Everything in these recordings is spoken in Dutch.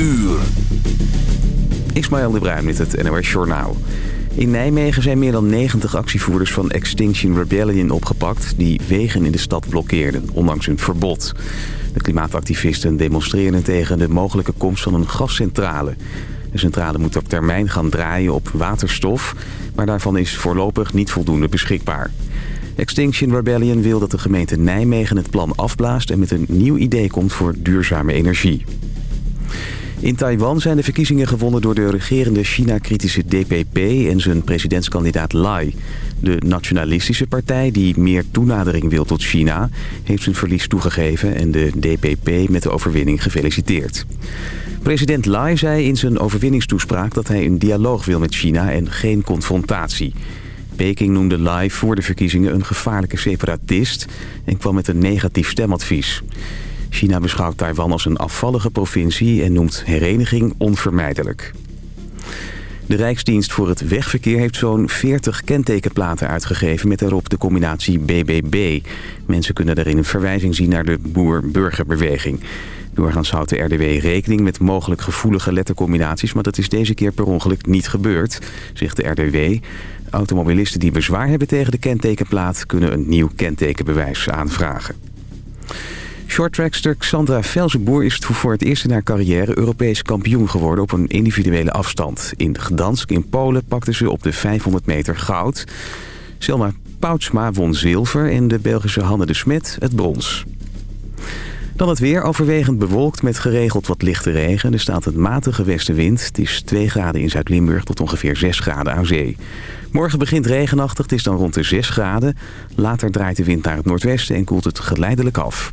uur. Ismaël de Bruin met het NOS Journaal. In Nijmegen zijn meer dan 90 actievoerders van Extinction Rebellion opgepakt... die wegen in de stad blokkeerden, ondanks hun verbod. De klimaatactivisten demonstreren tegen de mogelijke komst van een gascentrale. De centrale moet op termijn gaan draaien op waterstof... maar daarvan is voorlopig niet voldoende beschikbaar. Extinction Rebellion wil dat de gemeente Nijmegen het plan afblaast... en met een nieuw idee komt voor duurzame energie. In Taiwan zijn de verkiezingen gewonnen door de regerende China-kritische DPP en zijn presidentskandidaat Lai. De nationalistische partij, die meer toenadering wil tot China, heeft zijn verlies toegegeven en de DPP met de overwinning gefeliciteerd. President Lai zei in zijn overwinningstoespraak dat hij een dialoog wil met China en geen confrontatie. Peking noemde Lai voor de verkiezingen een gevaarlijke separatist en kwam met een negatief stemadvies. China beschouwt Taiwan als een afvallige provincie en noemt hereniging onvermijdelijk. De Rijksdienst voor het Wegverkeer heeft zo'n 40 kentekenplaten uitgegeven met daarop de combinatie BBB. Mensen kunnen daarin een verwijzing zien naar de boer-burgerbeweging. Doorgaans houdt de RDW rekening met mogelijk gevoelige lettercombinaties... maar dat is deze keer per ongeluk niet gebeurd, zegt de RDW. Automobilisten die bezwaar hebben tegen de kentekenplaat... kunnen een nieuw kentekenbewijs aanvragen. Shorttrackster Xandra Velzenboer is voor het eerst in haar carrière Europees kampioen geworden op een individuele afstand. In Gdansk in Polen pakte ze op de 500 meter goud. Selma Poutsma won zilver en de Belgische Hanne de Smet het brons. Dan het weer, overwegend bewolkt met geregeld wat lichte regen. Er staat een matige westenwind. Het is 2 graden in Zuid-Limburg tot ongeveer 6 graden aan zee. Morgen begint regenachtig, het is dan rond de 6 graden. Later draait de wind naar het noordwesten en koelt het geleidelijk af.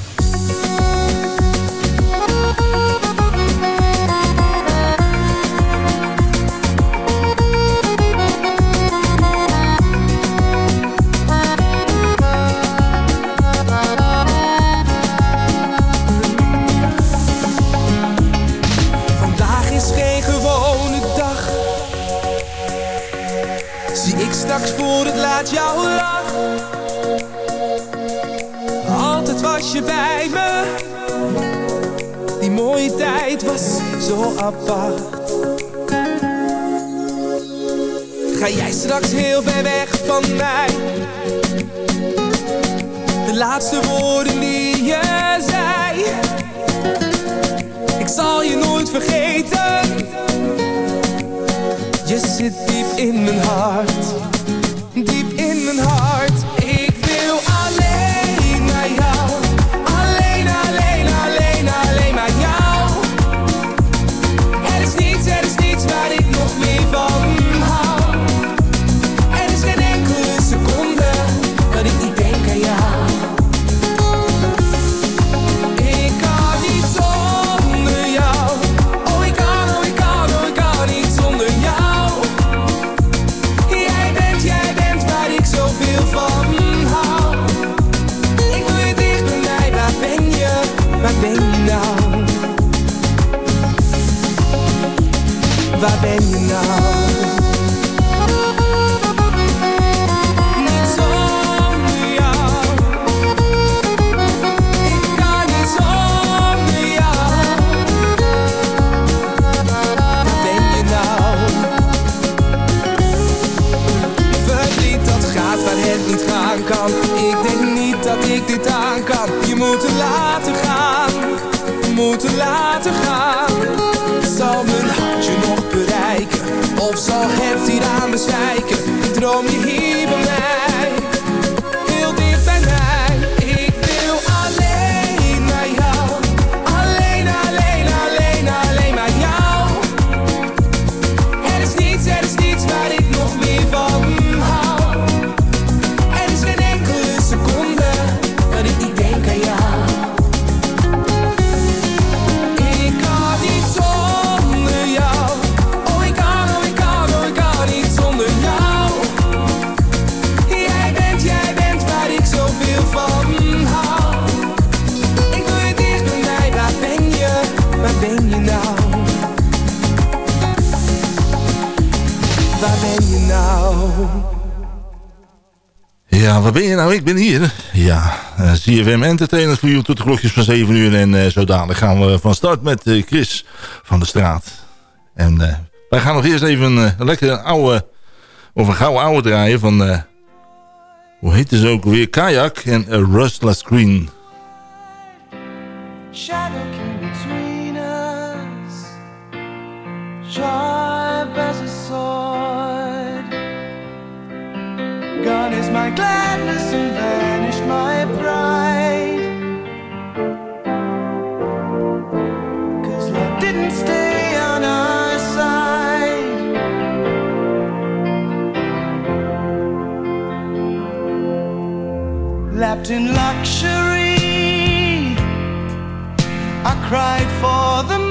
Jouw lach. Altijd was je bij me. Die mooie tijd was zo apart. Ga jij straks heel ver weg van mij? De laatste woorden die je zei. Ik zal je nooit vergeten. Je zit diep in mijn hart. ja, waar ben je nou? Ik ben hier. Ja, eh, ZFM CFM Entertainers voor jou tot de klokjes van 7 uur. En uh, zo dadelijk gaan we van start met eh, Chris van de Straat. En wij gaan nog eerst even een lekkere oude, of een gouden oude draaien van, hoe heet ze ook weer? Kayak en Rustler Screen. Shadow came between us. Gone is my gladness and vanished my pride. Cause love didn't stay on our side. Lapped in luxury, I cried for the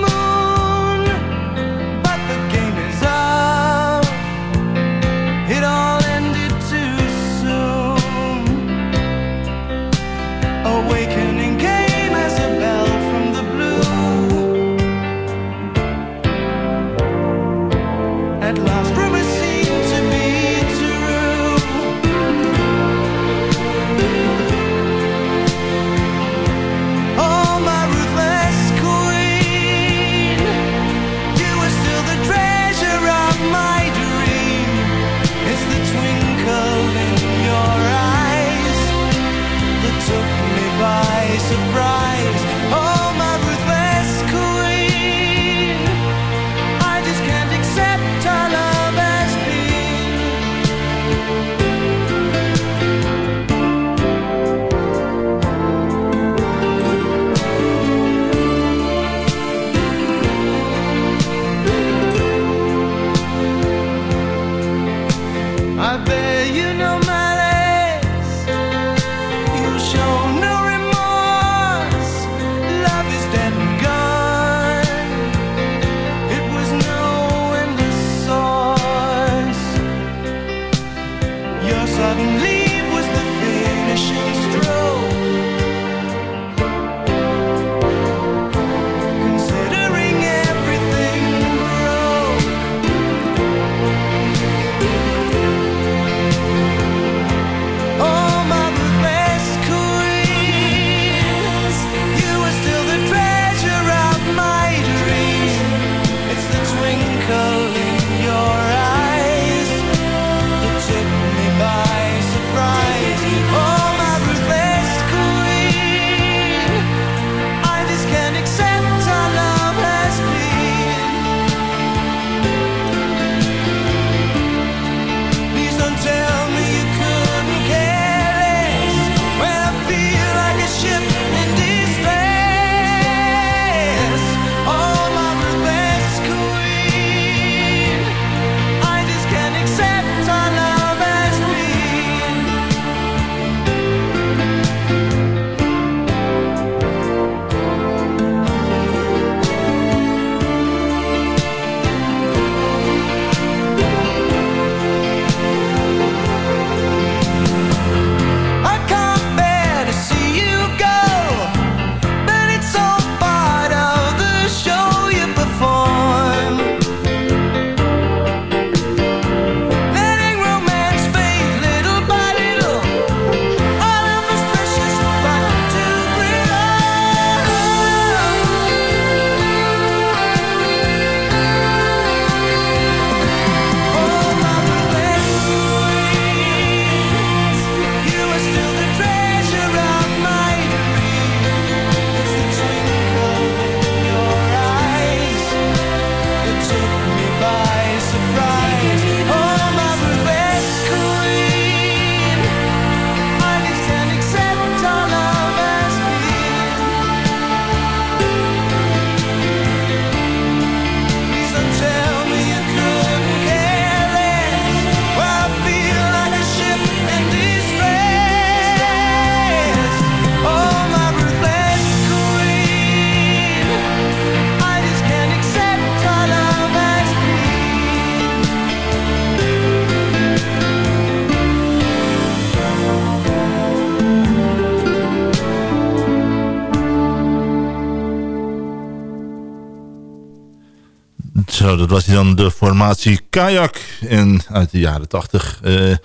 dat was dan de formatie Kayak. En uit de jaren 80. Uh, eh,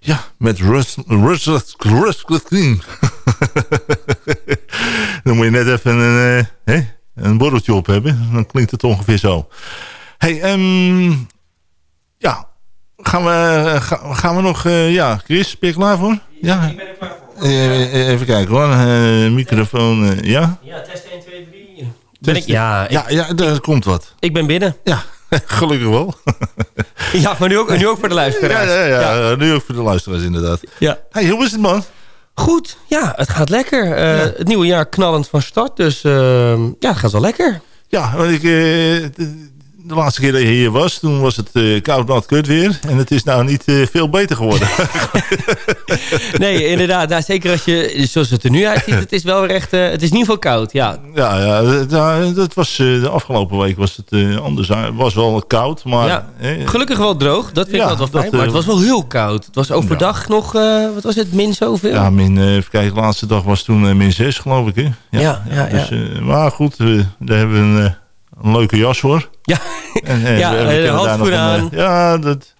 ja, met Russell Clean. dan moet je net even een, uh, een borreltje op hebben. Dan klinkt het ongeveer zo. Hey, um, ja. Gaan we, gaan we nog... Uh, ja, Chris, ben je klaar voor? Ja, ik ben er klaar voor. even kijken hoor. microfoon, ja? Ja, test 1, 2, 3. Ben ik, ja, ik, ja, ja, daar komt wat. Ik ben binnen. Ja. gelukkig wel. Ja, maar nu ook, nu ook voor de Ja, luisteraars. ja, ja, nu ook voor de luisteraars inderdaad. Ja. Hey, hoe is het man? Goed, ja, het gaat lekker. Eh, Het nieuwe jaar knallend van start, dus ehm, ja, het gaat wel lekker. Ja, want ik, eh, de, laatste keer dat je hier was, toen was het eh, koud, nat, kut weer. En het is nou niet eh, veel beter geworden. Nee, inderdaad, nou, zeker als je, zoals het er nu uitziet, het is wel weer echt, eh, het is in ieder geval koud, ja. ja, ja, dat- was, de afgelopen week was het anders. Het was wel koud, maar... Ja. Gelukkig wel droog, dat vind ik wel fijn, maar het was wel heel koud. Het was overdag nog, wat was het, min zoveel? ja, min, even kijken, de laatste dag was toen min 6, geloof ik. Hè? Ja, ja, ja. Dus, maar goed, daar hebben we een, een leuke jas voor. Ja. En, Ja, we- we kunnen daar handschoenen nog een, aan. eh, ja, dat,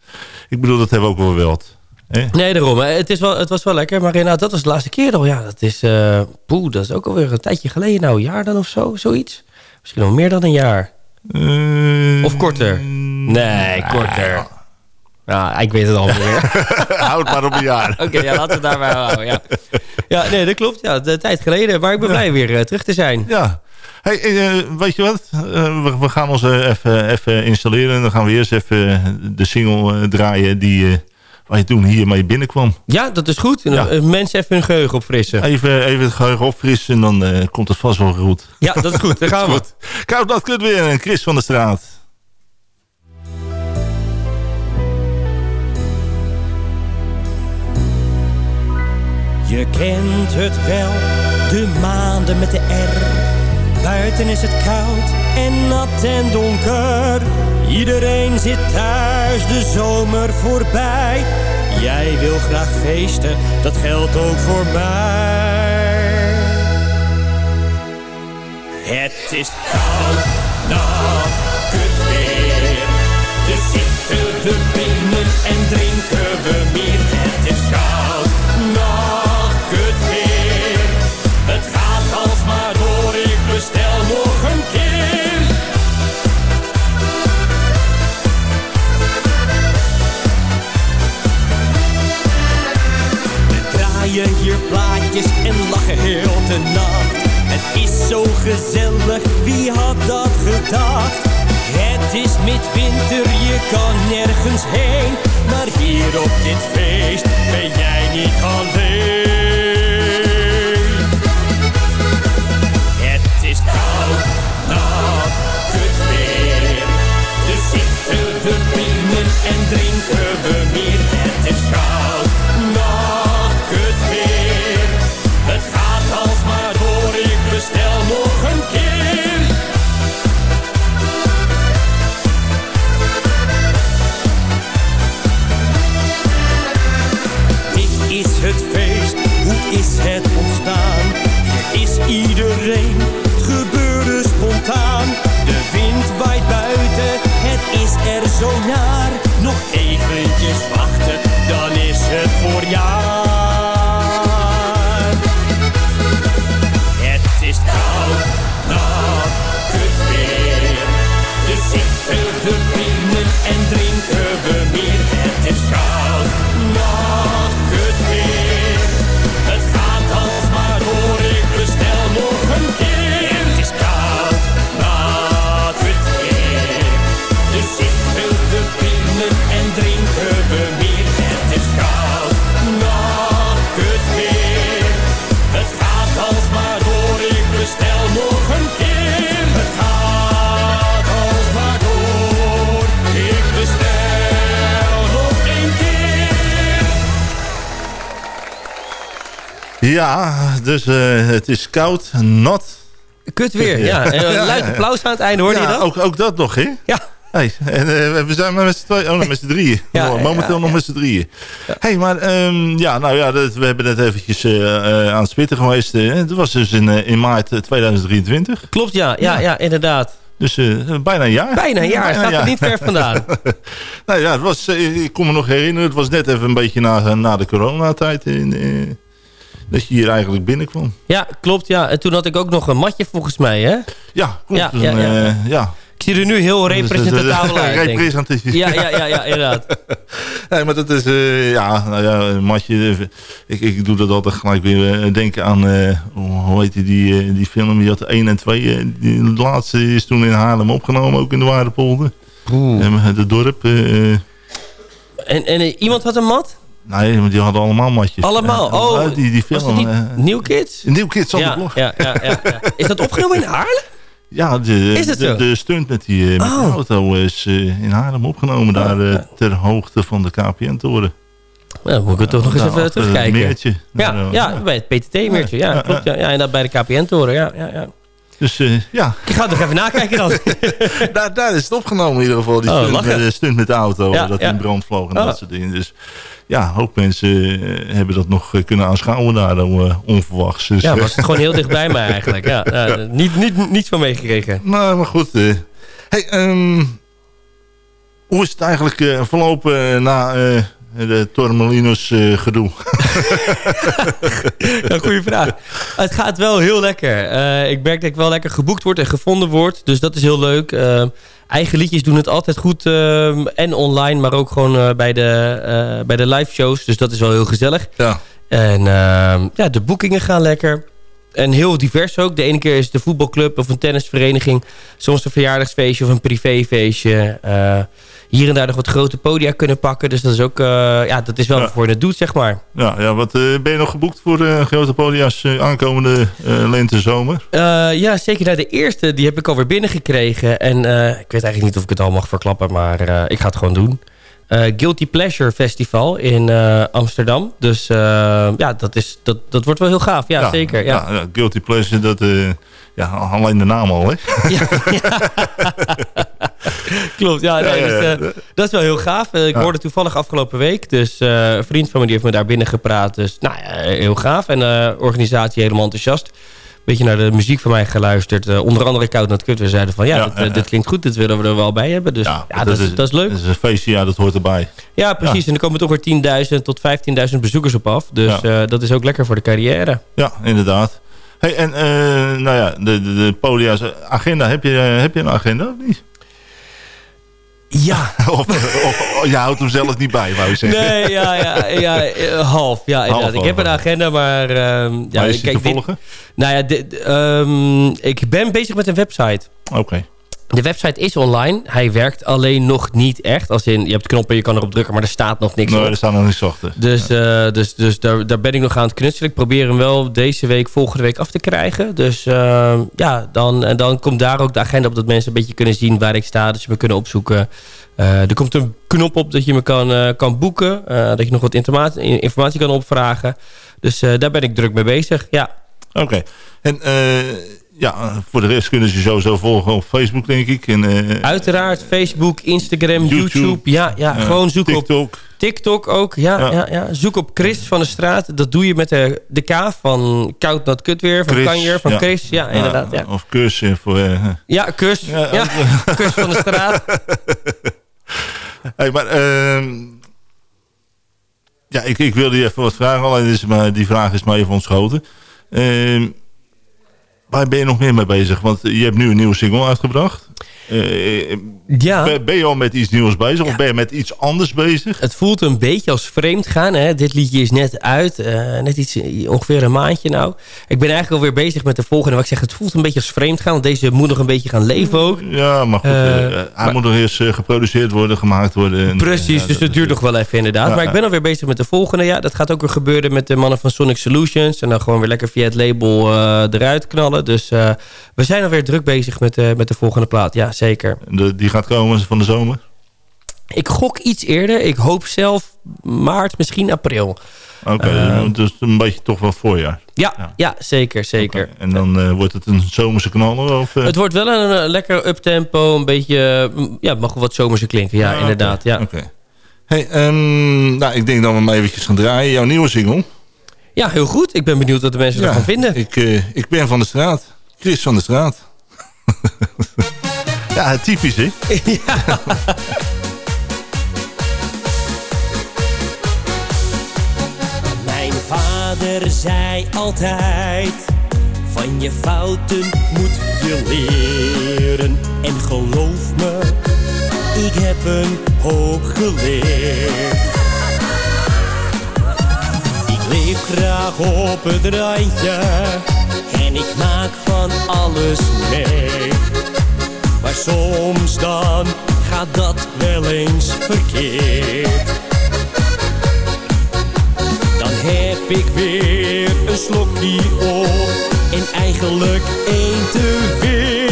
ik bedoel, dat hebben we ook wel wild. Nee, daarom. Het, is wel, het was wel lekker. Maar inderdaad, dat was de laatste keer al. Ja, dat is... eh poeh, dat is ook alweer een tijdje geleden. Nou, een jaar dan of zo, zoiets. Misschien nog meer dan een jaar. Eh, Of korter? Nee, korter. Ja, ik weet het al niet meer. Houd maar op een jaar. Oké, ja, laten we het daarbij houden. Ja. ja, nee, dat klopt. Ja, de tijd geleden. Maar ik ben blij weer terug te zijn. Ja. Hey, eh, weet je wat? Eh, we, we gaan ons eh, even, even installeren. En dan gaan we eerst even de single eh, draaien die, eh, waar je toen hiermee binnenkwam. Ja, dat is goed. Ja. Mensen even hun geheugen opfrissen. Even, even het geheugen opfrissen en dan eh, komt het vast wel goed. Ja, dat is goed. Daar gaan we. Goed. Koud dat kut weer. En Chris van der Straat. Je kent het wel, de maanden met de R. Buiten is het koud en nat en donker. Iedereen zit thuis, de zomer voorbij. Jij wil graag feesten, dat geldt ook voor mij. Het is koud, Ja, dus eh, het is koud, nat. Kut weer, ja. En een luid applaus aan het einde, hoorde ja, je dat? Ook, ook dat nog, hè? Ja. Hey, en, eh, we zijn maar met z'n tweeën. Oh, met z'n drieën. Ja, Oh, ja, Momenteel ja, nog ja. met z'n drieën. hey, maar ehm, ja, nou ja, dat, we hebben net eventjes eh, eh, aan het spitten geweest. eh. Het was dus in, eh, in maart eh, 2023. Klopt, ja. Ja, ja, inderdaad. Dus eh, bijna een jaar. Bijna een jaar, staat er niet ver vandaan. nou ja, het was, eh, ik kon me nog herinneren, het was net even een beetje na, na de coronatijd. In, eh, dat je hier eigenlijk binnenkwam. Ja, klopt. Ja. En toen had ik ook nog een matje volgens mij, hè? Ja, klopt. Ja, Toen, ja, ja. eh, ja. Ik zie er nu heel uit. ik. Representatief. Ja, ja, ja, ja, inderdaad. Nee, maar dat is, eh, ja, nou ja, een matje. eh, ik, ik doe dat altijd gelijk weer eh, denken aan, eh, hoe heet die, die, eh, die film, die had 1 en 2. eh, die de laatste is toen in Haarlem opgenomen, ook in de Waardepolder. En het dorp. eh, eh, En, en eh, iemand had een mat? Nee, maar die hadden allemaal matjes. Allemaal? Ja, Oh, die, die Was film. het niet eh, New Kids? Nieuw Kids Ja, Block. ja, ja, ja, ja. Is dat opgenomen in Haarlem? Ja, de, Is de, stunt met die, eh, met die Oh. auto is eh, in Haarlem opgenomen. Daar eh, ter hoogte van de KPN-toren. Nou, dan moet ik het toch nog eens Daar even terugkijken. meertje. Ja, Daar, ja, bij het PTT-meertje. Ja, klopt. Ja, ja, en dat bij de KPN-toren. Ja, ja, ja. Dus ja, Ik ga het nog even nakijken dan. daar, daar is het opgenomen in ieder geval. Die Oh, stunt, met, de stunt met de auto, Ja, dat ja. in brand vloog en Oh. dat soort dingen. Dus ja, een hoop mensen eh, hebben dat nog eh, kunnen aanschouwen daar eh, onverwachts. Dus, Ja, was het gewoon heel dichtbij mij eigenlijk. Ja, niet, niet, niets van meegekregen. Nou, maar goed. hey, ehm, hoe is het eigenlijk verlopen na de Tormelinos eh, gedoe? Ja, goede vraag. Het gaat wel heel lekker. Eh, ik merk dat ik wel lekker geboekt word en gevonden word. Dus dat is heel leuk. Eh, eigen liedjes doen het altijd goed. eh, en online, maar ook gewoon eh, bij, de, eh, bij de live shows. Dus dat is wel heel gezellig. Ja. En ja, de boekingen gaan lekker. En heel divers ook. De ene keer is het een voetbalclub of een tennisvereniging. Soms een verjaardagsfeestje of een privéfeestje. Eh, hier en daar nog wat grote podia kunnen pakken. Dus dat is ook, eh, ja, dat is wel Ja. je het doet, zeg maar. Ja, ja wat, eh, ben je nog geboekt voor grote podia's aankomende lente-zomer? Eh, ja, zeker. Nou, de eerste die heb ik alweer binnengekregen. En ik weet eigenlijk niet of ik het al mag verklappen, maar ik ga het gewoon doen. Eh, Guilty Pleasure Festival in eh, Amsterdam. Dus eh, ja, dat, is, dat, dat wordt wel heel gaaf. Ja, zeker. Ja. Ja, Guilty Pleasure, dat, ja, alleen de naam al, hè? Klopt, ja, nee, Ja, dus, dat is wel heel gaaf. Ik hoorde toevallig afgelopen week. Dus een vriend van me die heeft me daar binnen gepraat. Dus nou ja, heel gaaf. En de organisatie helemaal enthousiast. Beetje naar de muziek van mij geluisterd. Eh, onder andere Koud Not Kut. We zeiden van ja, Ja, dit, ja. dit klinkt goed. Dit willen we er wel bij hebben. Dus ja, dat, is, dat is leuk. Dat is een feestje, ja, dat hoort erbij. Ja, precies. En er komen toch weer 10.000 tot 15.000 bezoekers op af. Dus eh, dat is ook lekker voor de carrière. Ja, inderdaad. Hey, en eh, nou ja, de, de, de podia's agenda, heb je, eh, heb je een agenda of niet? Ja. of, of- je houdt hem zelf niet bij, wou je zeggen. Nee, ja, ja, ja eh, half. Ja, inderdaad. Half, ik heb een agenda, maar... ehm, ja, Maar is kijk, te dit- volgen? Nou ja, dit, ehm, ik ben bezig met een website. Oké. De website is online. Hij werkt alleen nog niet echt. Als in, je hebt knoppen, je kan erop drukken, maar er staat nog niks Nee, op. er staan nog niet zachter. Dus, eh, dus, dus daar, daar ben ik nog aan het knutselen. Ik probeer hem wel deze week, volgende week af te krijgen. Dus eh, ja, dan, en dan komt daar ook de agenda op dat mensen een beetje kunnen zien waar ik sta. Dat ze me kunnen opzoeken. Eh, er komt een knop op dat je me kan, kan boeken. dat je nog wat informatie, informatie kan opvragen. Dus daar ben ik druk mee bezig. Ja, Oké. En ja, voor de rest kunnen ze sowieso volgen op Facebook, denk ik. En, eh, uiteraard Facebook, Instagram, YouTube. YouTube. Ja, ja, gewoon zoeken op TikTok. TikTok ook, ja, ja. Ja. Ja, Zoek op Chris van de Straat. Dat doe je met de, de K van Koud Nat Kut weer. Van Chris, Kanjer, van ja. Chris. Ja, inderdaad. Ja, Of Kus. eh, Voor, eh, ja kus. Ja, kus van de straat. hey, maar ehm, ja, ik, ik wilde je even wat vragen. Alleen is maar, die vraag is maar even ontschoten. Ehm, waar ben je nog meer mee bezig? Want je hebt nu een nieuwe single uitgebracht. Eh, Ja. ben, ben je al met iets nieuws bezig? Of ben je met iets anders bezig? Het voelt een beetje als vreemd gaan. Hè? Dit liedje is net uit. eh, net iets, ongeveer een maandje nou. Ik ben eigenlijk alweer bezig met de volgende. Wat ik zeg, het voelt een beetje als vreemd gaan. Want deze moet nog een beetje gaan leven ook. Ja, maar goed. Eh, eh, hij maar- moet nog eerst eh, geproduceerd worden, gemaakt worden. En, Precies, ja, dus dat duurt nog wel even inderdaad. Ja, maar ik ben alweer bezig met de volgende. Ja, dat gaat ook weer gebeuren met de mannen van Sonic Solutions. En dan gewoon weer lekker via het label eh, eruit knallen. Dus eh, we zijn alweer druk bezig met, eh, met de volgende plaat. Ja, zeker. De- die gaat komen van de zomer? Ik gok iets eerder. Ik hoop zelf maart, misschien april. Oké, dus een beetje toch wel voorjaar. Ja, Ja. ja. zeker, zeker. En dan eh, wordt het een zomerse knaller? Of, eh? Het wordt wel een, eh, lekker uptempo, een beetje... eh, ja, het mag wel wat zomerse klinken. Ja, Ah, inderdaad. Ja. oké. Hey, ehm, nou, ik denk dat we hem eventjes gaan draaien. Jouw nieuwe single. ja, heel goed. Ik ben benieuwd wat de mensen ervan vinden. Ik, ik ben van de straat. Chris van de straat. Ja, typisch, hè? Mijn vader zei altijd: Van je fouten moet je leren. En geloof me, ik heb een hoop geleerd. Ik leef graag op het randje en ik maak van alles mee. Maar soms dan gaat dat wel eens verkeerd. Dan heb ik weer een slokje op en eigenlijk één te veel.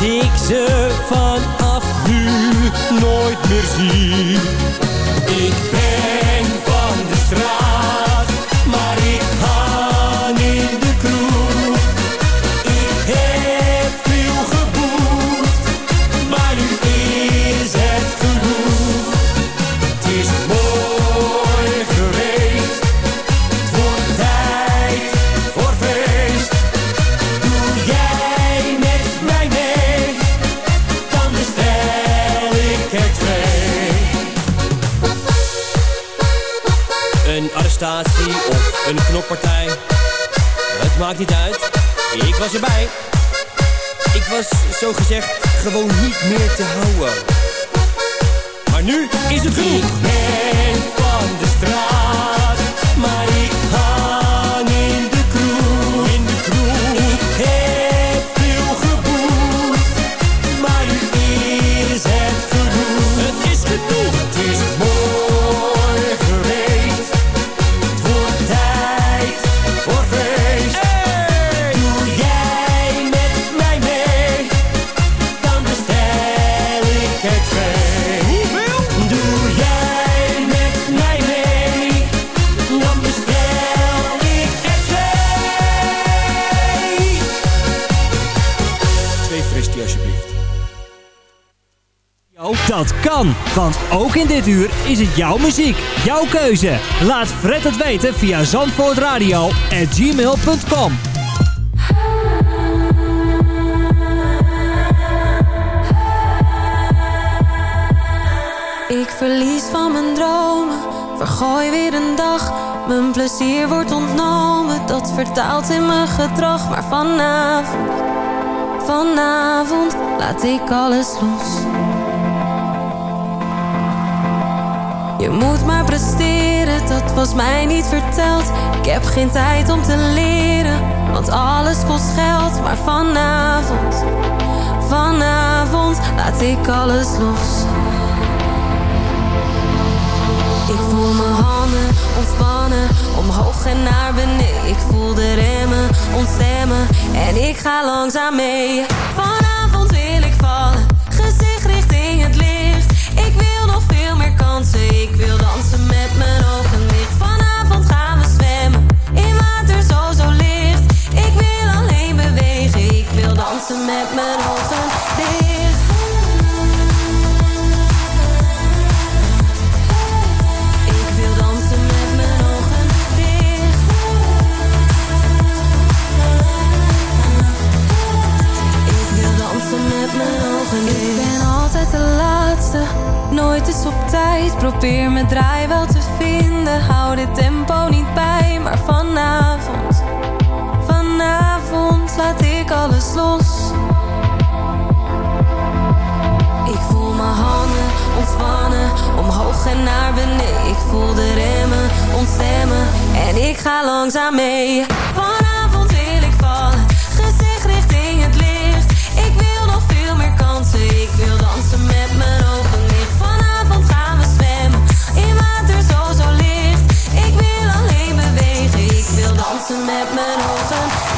Ze meer te houden. Want ook in dit uur is het jouw muziek, jouw keuze. Laat Fred het weten via zandvoortradio@gmail.com. Ik verlies van mijn dromen, vergooi weer een dag. Mijn plezier wordt ontnomen, dat vertaalt in mijn gedrag. Maar vanavond, vanavond laat ik alles los. Je moet maar presteren, dat was mij niet verteld. Ik heb geen tijd om te leren, want alles kost geld. Maar vanavond, vanavond laat ik alles los. Ik voel mijn handen ontspannen, omhoog en naar beneden. Ik voel de remmen ontstemmen en ik ga langzaam mee. Nog veel meer kansen, ik wil dansen met mijn ogen dicht. Vanavond gaan we zwemmen, in water zo zo licht. Ik wil alleen bewegen, ik wil dansen met mijn ogen dicht. Ik ben altijd de laatste, nooit is op tijd. Probeer me draai wel te vinden. Hou dit tempo niet bij, maar vanavond Vanavond laat ik alles los. Ik voel mijn handen ontspannen Omhoog en naar beneden. Ik voel de remmen ontstemmen En ik ga langzaam mee. Wil dansen met mijn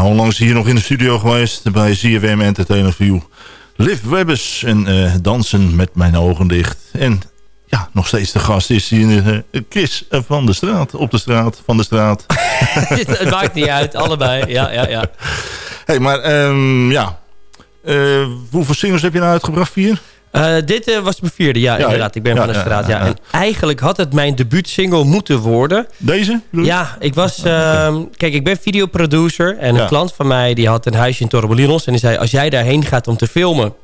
Ja, onlangs hier nog in de studio geweest bij ZFM Entertainer View. Liv Webbers en eh, dansen met mijn ogen dicht. En ja, nog steeds de gast is hier uh, Chris van de straat. Op de straat, van de straat. het maakt niet uit, allebei. Ja, ja, ja. hey, maar ehm, ja. Eh, hoeveel singles heb je nou uitgebracht? Vier? Eh, dit eh, was mijn vierde, ja, Ja, inderdaad. Ik ben ja, van de straat, ja. En eigenlijk had het mijn debuutsingle moeten worden. Deze? Ja, ik was... ehm, kijk, ik ben videoproducer. En een klant van mij die had een huisje in Torremolinos. En die zei, als jij daarheen gaat om te filmen...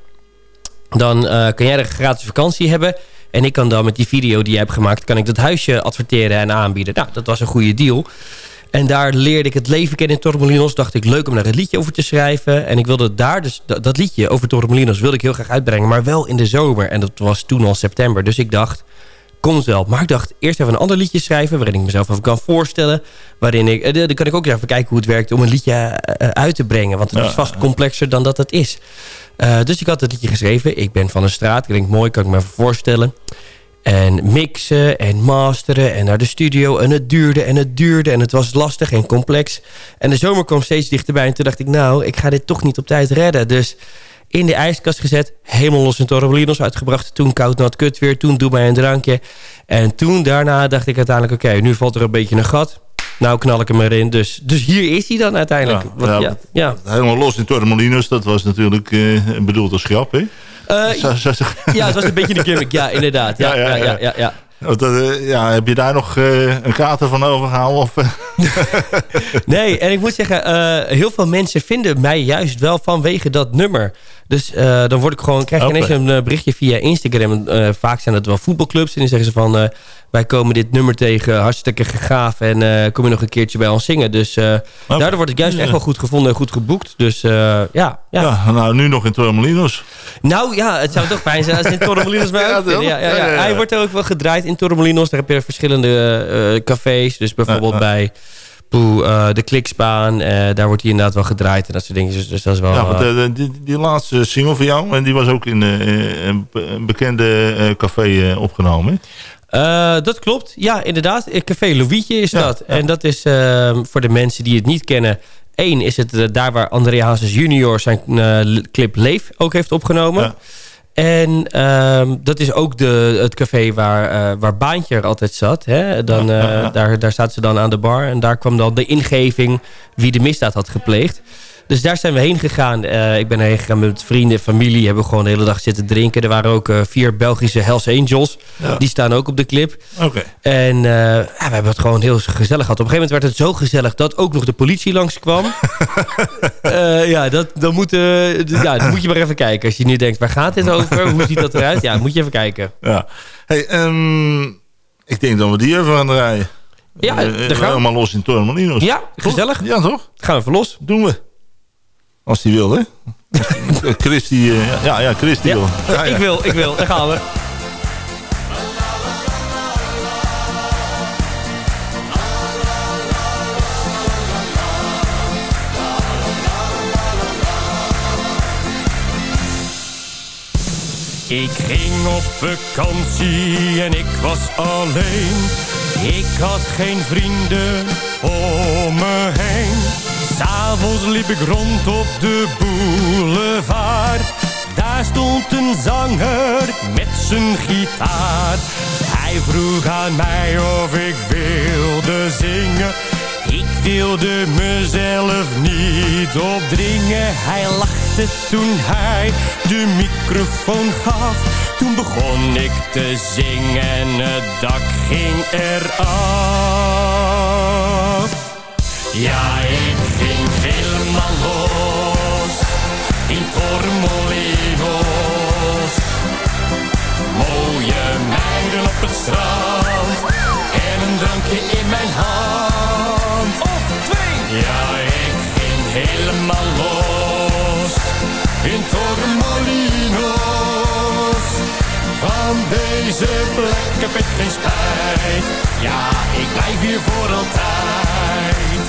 dan eh, kan jij een gratis vakantie hebben. En ik kan dan met die video die jij hebt gemaakt... kan ik dat huisje adverteren en aanbieden. Nou, dat was een goede deal. En daar leerde ik het leven kennen in Torremolinos. Dacht ik, leuk om daar een liedje over te schrijven. En ik wilde daar dus, dat, dat liedje over Torremolinos... wilde ik heel graag uitbrengen, maar wel in de zomer. En dat was toen al september. Dus ik dacht, komt wel. Maar ik dacht, eerst even een ander liedje schrijven... waarin ik mezelf even kan voorstellen. Waarin ik, eh, dan kan ik ook even kijken hoe het werkt... om een liedje eh, uit te brengen. Want het is vast complexer dan dat het is. Eh, dus ik had het liedje geschreven. Ik ben van de straat. Klinkt mooi, kan ik me even voorstellen. En mixen en masteren en naar de studio. En het duurde en het duurde en het was lastig en complex. En de zomer kwam steeds dichterbij. En toen dacht ik, nou, ik ga dit toch niet op tijd redden. Dus in de ijskast gezet. Helemaal los in Torremolinos uitgebracht. Toen koud nat kut weer. Toen doe mij een drankje. En toen daarna dacht ik uiteindelijk... oké, nu valt er een beetje een gat. Nou knal ik hem erin. Dus, dus hier is hij dan uiteindelijk. Ja, ja, ja. Helemaal los in Torremolinos. Dat was natuurlijk eh, bedoeld als grap, hè? Eh, Zo- zo- zo- ja, het was een beetje een gimmick. Ja, inderdaad. Ja, ja, ja, ja, ja. Eh, ja, heb je daar nog eh, een kater van overgehouden? Of? Nee, en ik moet zeggen, heel veel mensen vinden mij juist wel vanwege dat nummer. Dus eh, dan word ik gewoon, krijg ik ineens een eh, berichtje via Instagram. Eh, vaak zijn het wel voetbalclubs. En die zeggen ze van, wij komen dit nummer tegen, hartstikke gaaf. En kom je nog een keertje bij ons zingen. Dus eh, daardoor wordt het juist echt wel goed gevonden en goed geboekt. Dus ja, ja. ja. nou, nu nog in Torremolinos. Nou ja, het zou toch fijn zijn als in Torremolinos mij Ja? Ja, ja, ja. Hij wordt ook wel gedraaid in Torremolinos. Daar heb je verschillende cafés. Dus bijvoorbeeld bij Eh, de Kliksbaan. eh, daar wordt hij inderdaad wel gedraaid en dat soort dingen. Dus, dus dat is wel... ja, want, eh, die, die laatste single van jou, en die was ook in een, be- een bekende café opgenomen. dat klopt. Ja, inderdaad. Café Louietje is Ja, dat. ja. En dat is eh, voor de mensen die het niet kennen... Eén is het daar waar André Hazes junior zijn clip Leef ook heeft opgenomen. Ja. En ehm, dat is ook de, het café waar, eh, waar Baantje er altijd zat. Hè? Dan, eh. Daar, daar zaten ze dan aan de bar. En daar kwam dan de ingeving wie de misdaad had gepleegd. Dus daar zijn we heen gegaan. Eh, ik ben heen gegaan met vrienden en familie. Hebben we gewoon de hele dag zitten drinken. Er waren ook eh, vier Belgische Hells Angels. Ja. Die staan ook op de clip. Oké. En eh, ja, we hebben het gewoon heel gezellig gehad. Op een gegeven moment werd het zo gezellig dat ook nog de politie langskwam. Ja, dat, dan, moet, ja, dan moet je maar even kijken. Als je nu denkt, waar gaat dit over? Hoe ziet dat eruit? Ja, moet je even kijken. Ja. Hey, ehm, ik denk dat we die even gaan draaien. Ja, daar gaan we. Helemaal los in Torremolinos. Ja, Toch? gezellig. Ja, toch? Gaan we even los. Doen we. Als die wil, hè? Chris die... eh, ja, ja, Chris die Ja, wil. Ja, ja. ik wil, ik wil. Daar gaan we. Ik ging op vakantie en ik was alleen. Ik had geen vrienden om me heen. S'avonds liep ik rond op de boulevard. Daar stond een zanger met zijn gitaar. Hij vroeg aan mij of ik wilde zingen. Ik wilde mezelf niet opdringen. Hij lachte toen hij de microfoon gaf. Toen begon ik te zingen en het dak ging eraf. Ja, ik helemaal los in Torremolinos. Van deze plek heb ik geen spijt. Ja, ik blijf hier voor altijd.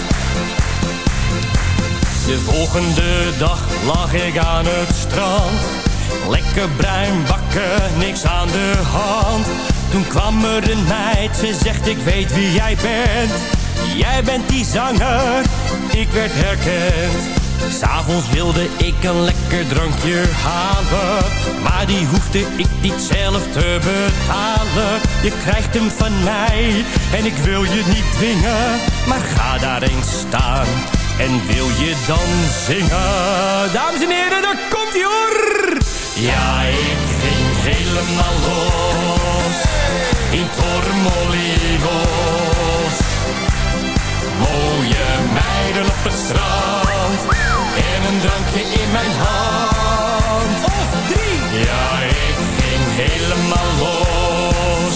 De volgende dag lag ik aan het strand. Lekker bruin bakken, niks aan de hand. Toen kwam er een meid, ze zegt ik weet wie jij bent. Jij bent die zanger, ik werd herkend. S'avonds wilde ik een lekker drankje halen. Maar die hoefde ik niet zelf te betalen. Je krijgt hem van mij en ik wil je niet dwingen. Maar ga daar eens staan en wil je dan zingen? Dames en heren, daar komt ie hoor! Ja, ik ging helemaal los in Torremolinos. Meiden op het strand en een drankje in mijn hand. Of drie! Ja, ik ging helemaal los